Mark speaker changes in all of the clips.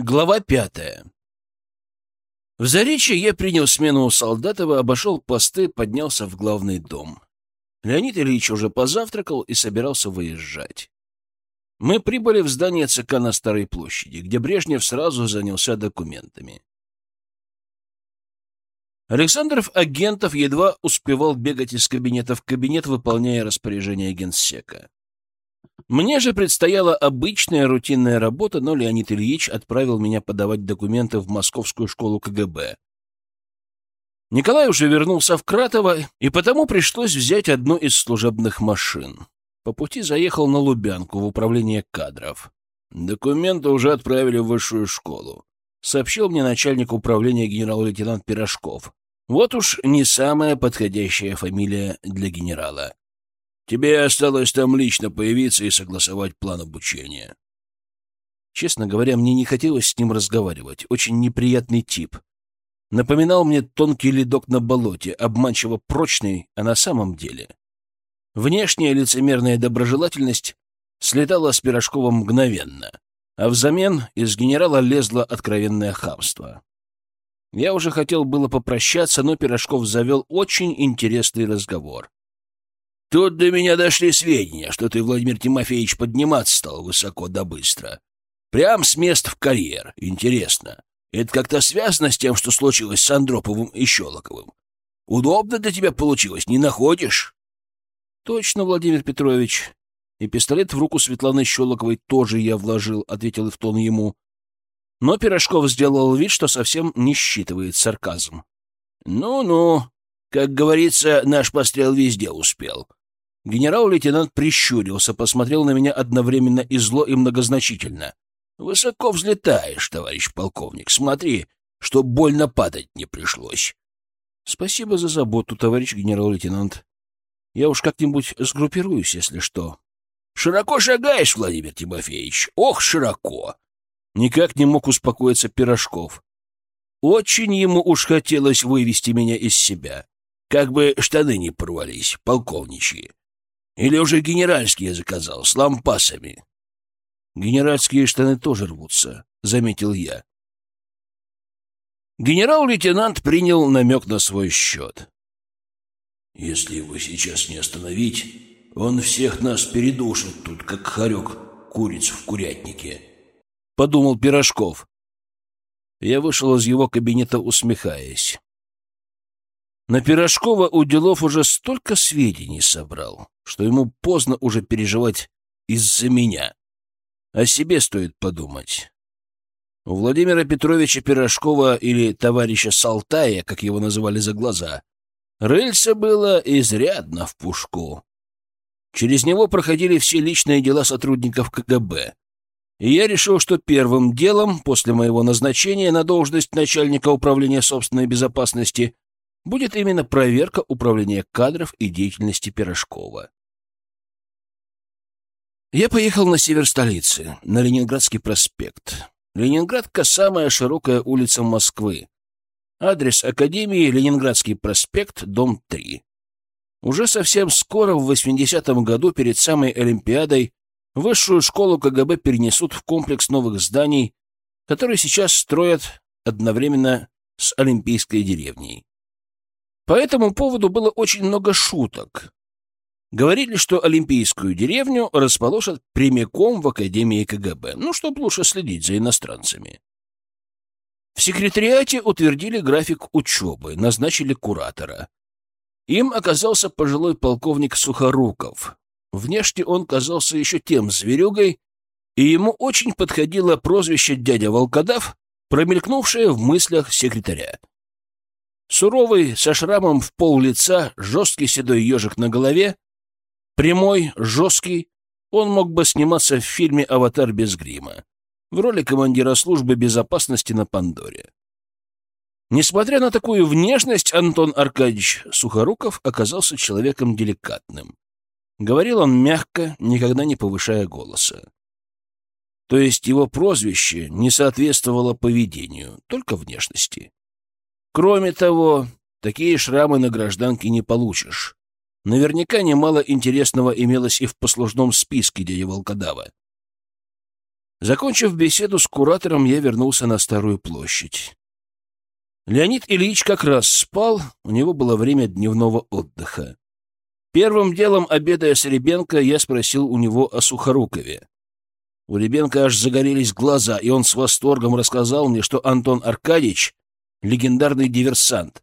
Speaker 1: Глава пятая. В Заречье я принял смену у Солдатова, обошел посты, поднялся в главный дом. Леонид Ильич уже позавтракал и собирался выезжать. Мы прибыли в здание ЦК на Старой площади, где Брежнев сразу занялся документами. Александров Агентов едва успевал бегать из кабинета в кабинет, выполняя распоряжение генсека. Мне же предстояла обычная рутинная работа, но Леонид Ильич отправил меня подавать документы в Московскую школу КГБ. Николай уже вернулся в Кратово, и потому пришлось взять одну из служебных машин. По пути заехал на Лубянку в управление кадров. Документы уже отправили в высшую школу, сообщил мне начальник управления генерал-лейтенант Пирожков. Вот уж не самая подходящая фамилия для генерала. Тебе осталось там лично появиться и согласовать план обучения. Честно говоря, мне не хотелось с ним разговаривать. Очень неприятный тип. Напоминал мне тонкий ледок на болоте, обманчиво прочный, а на самом деле. Внешняя лицемерная доброжелательность слетала с Пирожкова мгновенно, а взамен из генерала лезло откровенное хамство. Я уже хотел было попрощаться, но Пирожков завел очень интересный разговор. Тут до меня дошли сведения, что ты, Владимир Тимофеевич, подниматься стал высоко да быстро. Прям с мест в карьер. Интересно. Это как-то связано с тем, что случилось с Андроповым и Щелоковым? Удобно для тебя получилось, не находишь? Точно, Владимир Петрович. И пистолет в руку Светланы Щелоковой тоже я вложил, ответил в тон ему. Но Пирожков сделал вид, что совсем не считывает сарказм. Ну-ну, как говорится, наш пострел везде успел. Генерал-лейтенант прищурился, посмотрел на меня одновременно и зло, и многозначительно. «Высоко взлетаешь, товарищ полковник. Смотри, чтоб больно падать не пришлось». «Спасибо за заботу, товарищ генерал-лейтенант. Я уж как-нибудь сгруппируюсь, если что». «Широко шагаешь, Владимир Тимофеевич. Ох, широко!» Никак не мог успокоиться Пирожков. Очень ему уж хотелось вывести меня из себя. Как бы штаны не порвались, полковничьи. Или уже генеральские заказал, с лампасами? Генеральские штаны тоже рвутся, — заметил я. Генерал-лейтенант принял намек на свой счет. «Если его сейчас не остановить, он всех нас передушит тут, как хорек куриц в курятнике», — подумал Пирожков. Я вышел из его кабинета, усмехаясь. На Пирожкова Уделов уже столько сведений собрал, что ему поздно уже переживать из-за меня. О себе стоит подумать. У Владимира Петровича Пирожкова или товарища Салтая, как его называли за глаза, рельса было изрядно в пушку. Через него проходили все личные дела сотрудников КГБ. И я решил, что первым делом после моего назначения на должность начальника управления собственной безопасности будет именно проверка управления кадров и деятельности Пирожкова. Я поехал на север столицы, на Ленинградский проспект. Ленинградка — самая широкая улица Москвы. Адрес Академии — Ленинградский проспект, дом 3. Уже совсем скоро, в 80-м году, перед самой Олимпиадой, высшую школу КГБ перенесут в комплекс новых зданий, которые сейчас строят одновременно с Олимпийской деревней. По этому поводу было очень много шуток. Говорили, что Олимпийскую деревню расположат прямиком в Академии КГБ, ну, чтобы лучше следить за иностранцами. В секретариате утвердили график учебы, назначили куратора. Им оказался пожилой полковник Сухоруков. Внешне он казался еще тем зверюгой, и ему очень подходило прозвище «дядя Волкодав», промелькнувшее в мыслях секретаря. Суровый, со шрамом в пол лица, жесткий седой ежик на голове, прямой, жесткий, он мог бы сниматься в фильме «Аватар без грима» в роли командира службы безопасности на Пандоре. Несмотря на такую внешность, Антон Аркадьевич Сухоруков оказался человеком деликатным. Говорил он мягко, никогда не повышая голоса. То есть его прозвище не соответствовало поведению, только внешности. Кроме того, такие шрамы на гражданке не получишь. Наверняка немало интересного имелось и в послужном списке дяди Волкодава. Закончив беседу с куратором, я вернулся на Старую площадь. Леонид Ильич как раз спал, у него было время дневного отдыха. Первым делом, обедая с Ребенко, я спросил у него о Сухорукове. У Ребенка аж загорелись глаза, и он с восторгом рассказал мне, что Антон Аркадьевич — легендарный диверсант.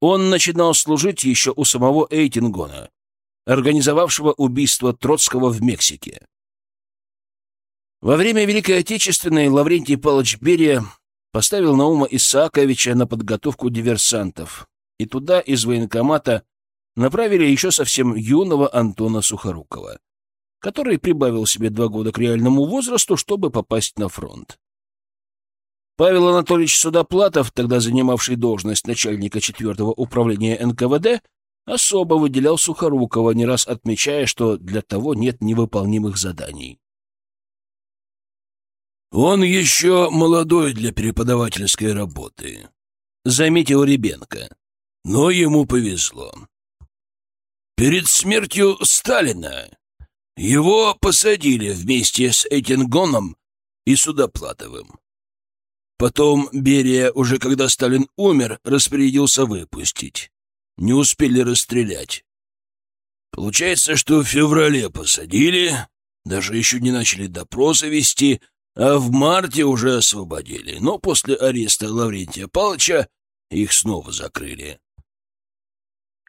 Speaker 1: Он начинал служить еще у самого Эйтингона, организовавшего убийство Троцкого в Мексике. Во время Великой Отечественной Лаврентий Павлович Берия поставил Наума Исааковича на подготовку диверсантов, и туда из военкомата направили еще совсем юного Антона Сухорукова, который прибавил себе два года к реальному возрасту, чтобы попасть на фронт. Павел Анатольевич Судоплатов, тогда занимавший должность начальника 4 управления НКВД, особо выделял Сухорукова, не раз отмечая, что для того нет невыполнимых заданий.
Speaker 2: «Он еще молодой для преподавательской работы», — заметил Ребенко. «Но ему повезло. Перед смертью Сталина его посадили вместе с Этингоном и Судоплатовым. Потом Берия, уже когда Сталин умер, распорядился выпустить. Не успели расстрелять. Получается, что в феврале посадили, даже еще не начали допросы вести, а в марте уже освободили. Но после ареста Лаврентия Павловича их снова закрыли.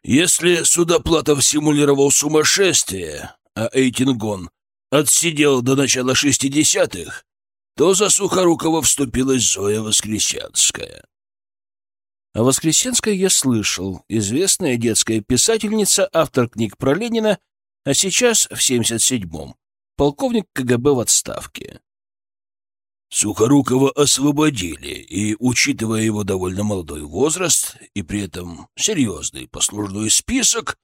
Speaker 2: Если Судоплатов симулировал сумасшествие, а Эйтингон отсидел до начала шестидесятых, то за Сухорукова вступилась Зоя Воскресенская.
Speaker 1: О Воскресенской я слышал. Известная детская писательница, автор книг про Ленина, а сейчас в 77-м. Полковник КГБ в отставке.
Speaker 2: Сухорукова освободили, и, учитывая его довольно молодой возраст и при этом серьезный послужной список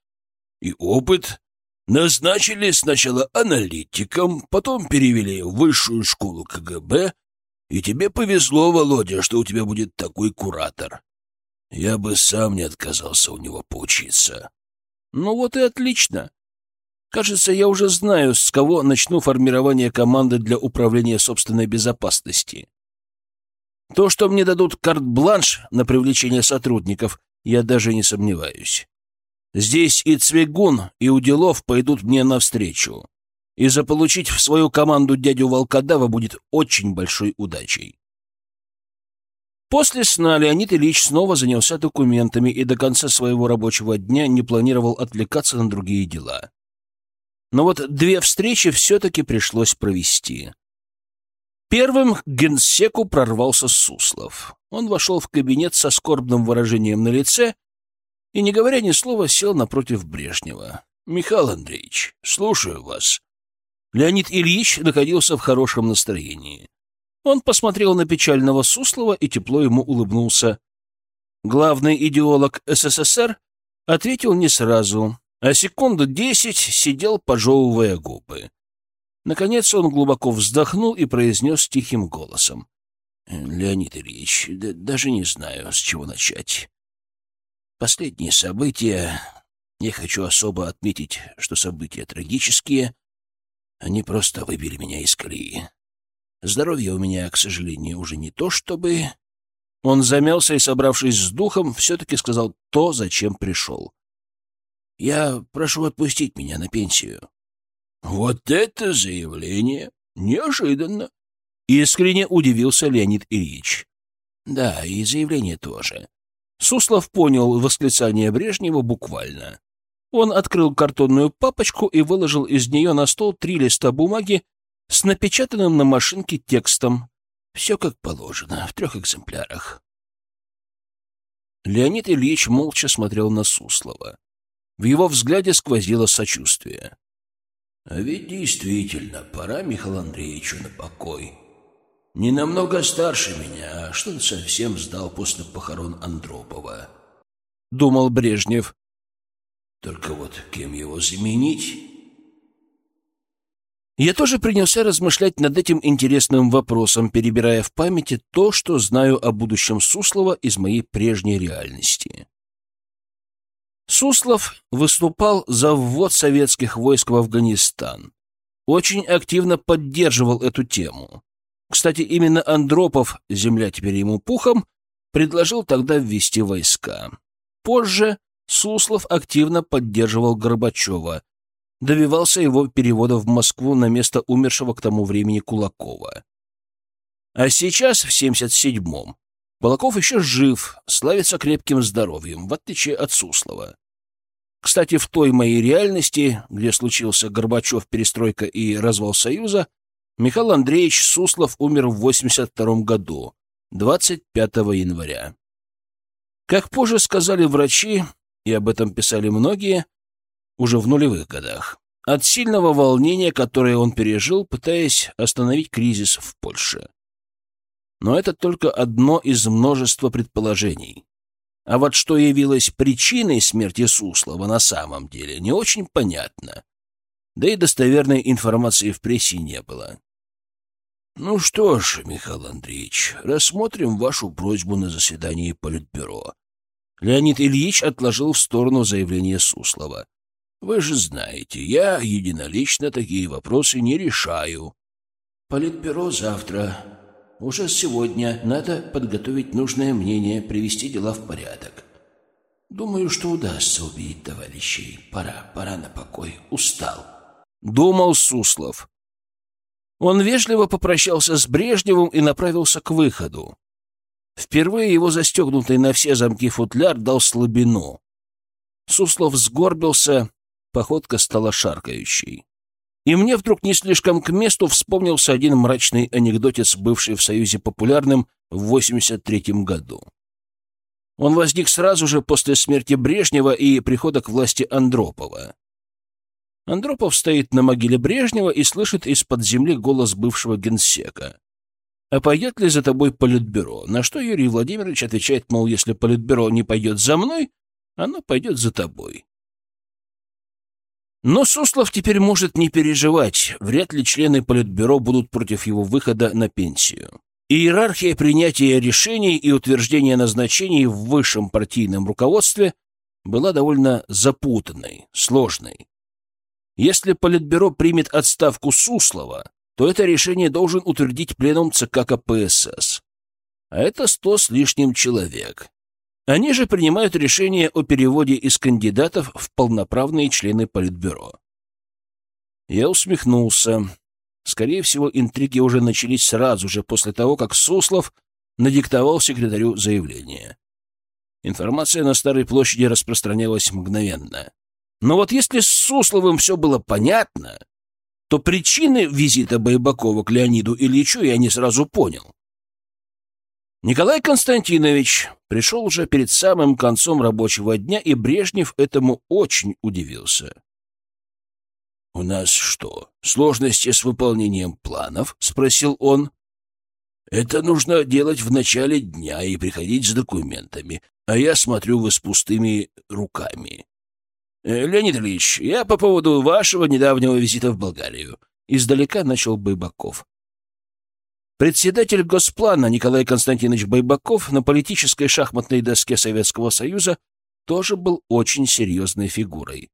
Speaker 2: и опыт, назначили сначала аналитиком, потом перевели в высшую школу КГБ, и тебе повезло, Володя, что у тебя будет такой куратор. Я бы сам не отказался у него поучиться.
Speaker 1: Ну вот и отлично. Кажется, я уже знаю, с кого начну формирование команды для управления собственной безопасности. То, что мне дадут карт-бланш на привлечение сотрудников, я даже не сомневаюсь. Здесь и Цвигун, и Уделов пойдут мне навстречу. И заполучить в свою команду дядю Волкодава будет очень большой удачей. После сна Леонид Ильич снова занялся документами и до конца своего рабочего дня не планировал отвлекаться на другие дела. Но вот две встречи все-таки пришлось провести. Первым к генсеку прорвался Суслов. Он вошел в кабинет со скорбным выражением на лице и, не говоря ни слова, сел напротив Брежнева. «Михаил Андреевич, слушаю вас». Леонид Ильич находился в хорошем настроении. Он посмотрел на печального Суслова и тепло ему улыбнулся. Главный идеолог СССР ответил не сразу, а секунду десять сидел, пожевывая губы. Наконец он глубоко вздохнул и произнес тихим голосом. — Леонид Ильич, да, даже не знаю, с чего начать. Последние события... Не хочу особо отметить, что события трагические. Они просто выбили меня из колеи. Здоровье у меня, к сожалению, уже не то, чтобы... Он замялся и, собравшись с духом, все-таки сказал то, зачем пришел. Я прошу отпустить меня на пенсию.
Speaker 2: Вот это заявление! Неожиданно!
Speaker 1: Искренне удивился Леонид Ильич.
Speaker 2: Да, и заявление тоже.
Speaker 1: Суслов понял восклицание Брежнева буквально. Он открыл картонную папочку и выложил из нее на стол три листа бумаги с напечатанным на машинке текстом. Все как положено, в трех экземплярах. Леонид Ильич молча смотрел на Суслова. В его взгляде сквозило сочувствие.
Speaker 2: «А ведь действительно, пора Михаилу Андреевичу на покой. Не намного старше меня, а что-то совсем сдал после похорон Андропова», —
Speaker 1: думал Брежнев.
Speaker 2: «Только вот кем его заменить?»
Speaker 1: Я тоже принялся размышлять над этим интересным вопросом, перебирая в памяти то, что знаю о будущем Суслова из моей прежней реальности. Суслов выступал за ввод советских войск в Афганистан. Очень активно поддерживал эту тему. Кстати, именно Андропов, земля теперь ему пухом, предложил тогда ввести войска. Позже Суслов активно поддерживал Горбачева, добивался его перевода в Москву на место умершего к тому времени Кулакова. А сейчас, в 77-м, Балаков еще жив, славится крепким здоровьем, в отличие от Суслова. Кстати, в той моей реальности, где случился Горбачев, перестройка и развал Союза, Михаил Андреевич Суслов умер в 82 году, 25 января. Как позже сказали врачи, и об этом писали многие, уже в нулевых годах, от сильного волнения, которое он пережил, пытаясь остановить кризис в Польше. Но это только одно из множества предположений. А вот что явилось причиной смерти Суслова на самом деле, не очень понятно. Да и достоверной информации в прессе не было. «Ну что ж, Михаил Андреевич, рассмотрим вашу просьбу на заседании Политбюро». Леонид Ильич отложил в сторону заявление Суслова. «Вы же знаете, я единолично такие вопросы не решаю». «Политбюро завтра. Уже сегодня надо подготовить нужное мнение, привести дела в порядок. Думаю, что удастся убедить товарищей. Пора, пора на покой. Устал. Думал Суслов. Он вежливо попрощался с Брежневым и направился к выходу. Впервые его застегнутый на все замки футляр дал слабину. Суслов сгорбился, походка стала шаркающей. И мне вдруг не слишком к месту вспомнился один мрачный анекдотец, бывший в Союзе популярным в 83 году. Он возник сразу же после смерти Брежнева и прихода к власти Андропова. Андропов стоит на могиле Брежнева и слышит из-под земли голос бывшего генсека. «А пойдет ли за тобой политбюро?» На что Юрий Владимирович отвечает, мол, если политбюро не пойдет за мной, оно пойдет за тобой. Но Суслов теперь может не переживать, вряд ли члены Политбюро будут против его выхода на пенсию. Иерархия принятия решений и утверждения назначений в высшем партийном руководстве была довольно запутанной, сложной. Если Политбюро примет отставку Суслова, то это решение должен утвердить пленум ЦК КПСС. А это сто с лишним человек. Они же принимают решение о переводе из кандидатов в полноправные члены Политбюро. Я усмехнулся. Скорее всего, интриги уже начались сразу же после того, как Суслов надиктовал секретарю заявление. Информация на Старой площади распространялась мгновенно. Но вот если с Сусловым все было понятно, то причины визита Байбакова к Леониду Ильичу я не сразу понял. Николай Константинович пришел уже перед самым концом рабочего дня, и Брежнев этому очень удивился. «У нас что, сложности с выполнением планов?» — спросил он. «Это нужно делать в начале дня и приходить с документами, а я смотрю, вы с пустыми руками». «Э, «Леонид Ильич, я по поводу вашего недавнего визита в Болгарию». Издалека начал Байбаков. Председатель Госплана Николай Константинович Байбаков на политической шахматной доске Советского Союза тоже был очень серьезной фигурой.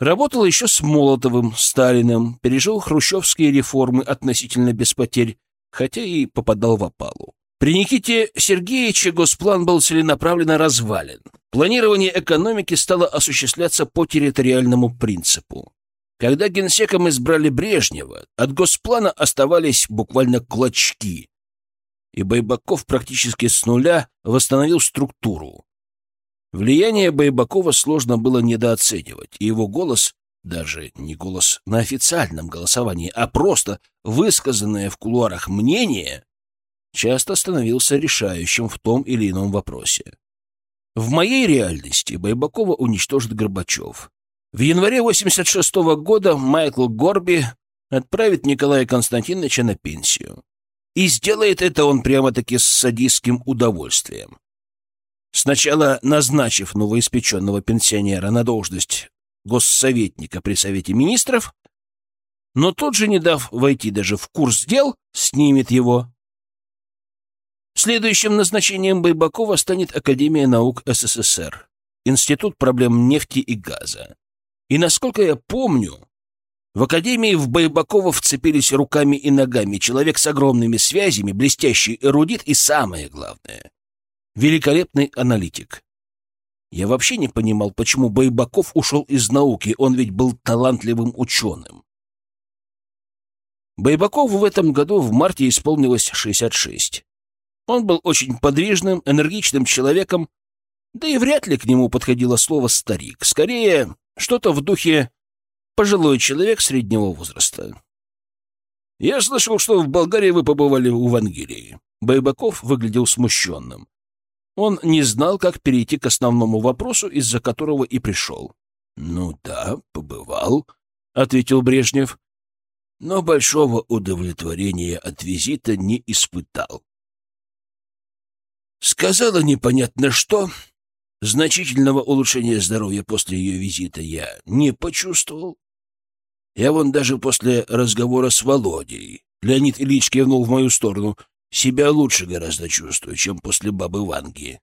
Speaker 1: Работал еще с Молотовым, Сталиным, пережил хрущевские реформы относительно без потерь, хотя и попадал в опалу. При Никите Сергеевиче Госплан был целенаправленно развален. Планирование экономики стало осуществляться по территориальному принципу. Когда генсеком избрали Брежнева, от госплана оставались буквально клочки, и Байбаков практически с нуля восстановил структуру. Влияние Байбакова сложно было недооценивать, и его голос, даже не голос на официальном голосовании, а просто высказанное в кулуарах мнение, часто становился решающим в том или ином вопросе. В моей реальности Байбакова уничтожит Горбачев. В январе 86 -го года Майкл Горби отправит Николая Константиновича на пенсию. И сделает это он прямо-таки с садистским удовольствием. Сначала назначив новоиспеченного пенсионера на должность госсоветника при Совете Министров, но тот же, не дав войти даже в курс дел, снимет его. Следующим назначением Байбакова станет Академия наук СССР, Институт проблем нефти и газа. И, насколько я помню, В академии в Байбакова вцепились руками и ногами. Человек с огромными связями, блестящий эрудит и, самое главное, великолепный аналитик. Я вообще не понимал, почему Байбаков ушел из науки, он ведь был талантливым ученым. Байбакову в этом году в марте исполнилось 66. Он был очень подвижным, энергичным человеком, да и вряд ли к нему подходило слово «старик». Скорее, что-то в духе «пожилой человек среднего возраста». «Я слышал, что в Болгарии вы побывали у Вангелии». Байбаков выглядел смущенным. Он не знал, как перейти к основному вопросу, из-за которого и пришел. «Ну да, побывал», — ответил Брежнев, но большого удовлетворения от визита не испытал. Сказала непонятно что. Значительного улучшения здоровья после ее визита я не почувствовал. Я вон даже после разговора с Володей, Леонид Ильич кивнул в мою сторону, себя лучше гораздо чувствую, чем после бабы Ванги.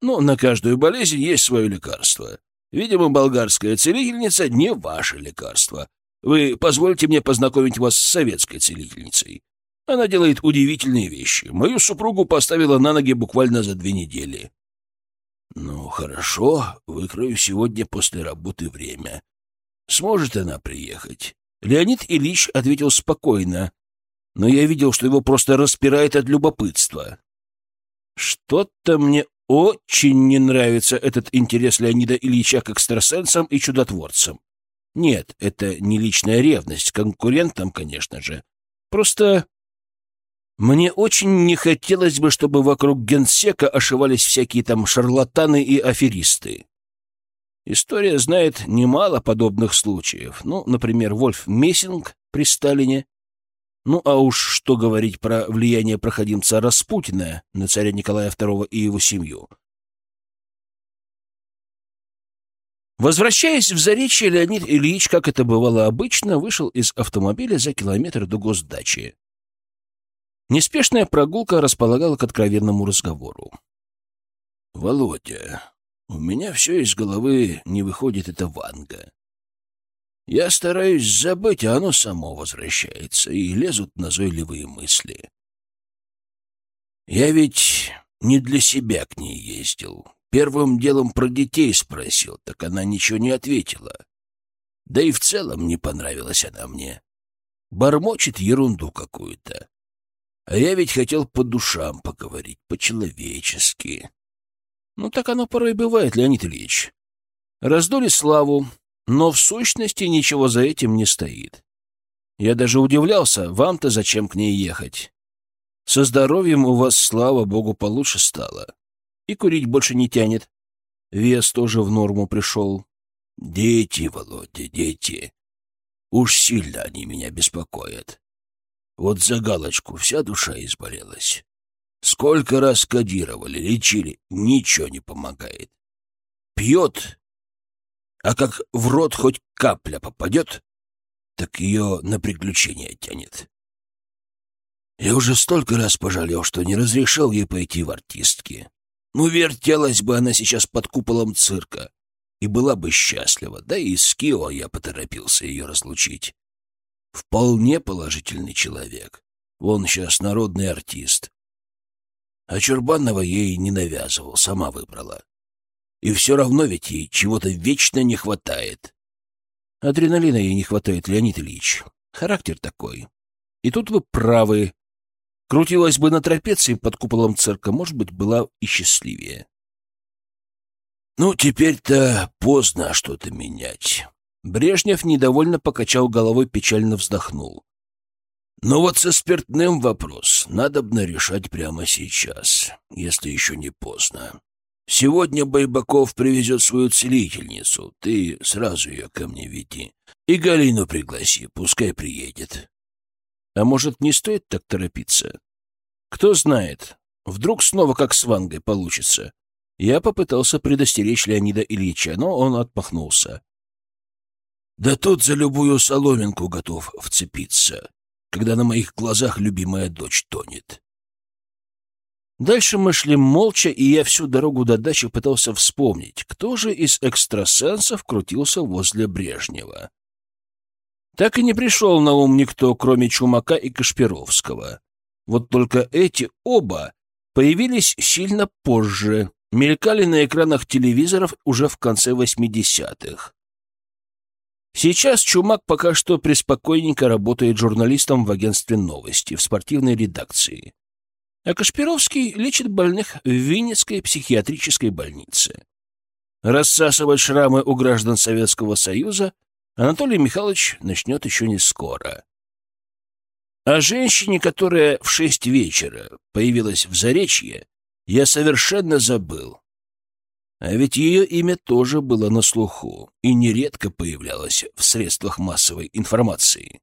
Speaker 1: Но на каждую болезнь есть свое лекарство. Видимо, болгарская целительница не ваше лекарство. Вы позвольте мне познакомить вас с советской целительницей. Она делает удивительные вещи. Мою супругу поставила на ноги буквально за две недели. Ну, хорошо, выкрою сегодня после работы время. Сможет она приехать? Леонид Ильич ответил спокойно, но я видел, что его просто распирает от любопытства. Что-то мне очень не нравится этот интерес Леонида Ильича к экстрасенсам и чудотворцам. Нет, это не личная ревность, конкурентам, конечно же. Просто мне очень не хотелось бы, чтобы вокруг генсека ошивались всякие там шарлатаны и аферисты. История знает немало подобных случаев. Ну, например, Вольф Мессинг при Сталине. Ну, а уж что говорить про влияние проходимца Распутина на царя Николая II и его семью. Возвращаясь в Заречье, Леонид Ильич, как это бывало обычно, вышел из автомобиля за километр до госдачи. Неспешная прогулка располагала к откровенному разговору. «Володя, у меня все из головы не выходит эта Ванга. Я стараюсь забыть, а оно само возвращается, и лезут назойливые мысли. Я ведь не для себя к ней ездил. Первым делом про детей спросил, так она ничего не ответила. Да и в целом не понравилась она мне. Бормочет ерунду какую-то. А я ведь хотел по душам поговорить, по-человечески. Ну, так оно порой бывает, Леонид Ильич. Раздули славу, но в сущности ничего за этим не стоит. Я даже удивлялся, вам-то зачем к ней ехать? Со здоровьем у вас, слава богу, получше стало. И курить больше не тянет. Вес тоже в норму пришел. Дети, Володя, дети. Уж сильно они меня беспокоят. Вот за галочку вся душа изболелась. Сколько раз кодировали, лечили, ничего не помогает. Пьет, а как в рот хоть капля попадет, так ее на приключения тянет. Я уже столько раз пожалел, что не разрешил ей пойти в артистки. Ну, вертелась бы она сейчас под куполом цирка и была бы счастлива, да и с Кио я поторопился ее разлучить. Вполне положительный человек. Он сейчас народный артист. А Чурбанова ей не навязывал, сама выбрала. И все равно ведь ей чего-то вечно не хватает. Адреналина ей не хватает, Леонид Ильич. Характер такой. И тут вы правы. Крутилась бы на трапеции под куполом цирка, может быть, была и счастливее. Ну, теперь-то поздно что-то менять. Брежнев недовольно покачал головой, печально вздохнул. Но вот со спиртным вопрос надо бы решать прямо сейчас, если еще не поздно. Сегодня Байбаков привезет свою целительницу, ты сразу ее ко мне веди. И Галину пригласи, пускай приедет. А может, не стоит так торопиться? Кто знает, вдруг снова как с Вангой получится. Я попытался предостеречь Леонида Ильича, но он отмахнулся. Да тут за любую соломинку готов вцепиться, когда на моих глазах любимая дочь тонет. Дальше мы шли молча, и я всю дорогу до дачи пытался вспомнить, кто же из экстрасенсов крутился возле Брежнева. Так и не пришел на ум никто, кроме Чумака и Кашпировского. Вот только эти оба появились сильно позже, мелькали на экранах телевизоров уже в конце 80-х. Сейчас Чумак пока что преспокойненько работает журналистом в агентстве новости, в спортивной редакции. А Кашпировский лечит больных в Винницкой психиатрической больнице. Рассасывать шрамы у граждан Советского Союза Анатолий Михайлович начнет еще не скоро. О женщине, которая в шесть вечера появилась в Заречье, я совершенно забыл. А ведь ее имя тоже было на слуху и нередко появлялось в средствах массовой информации.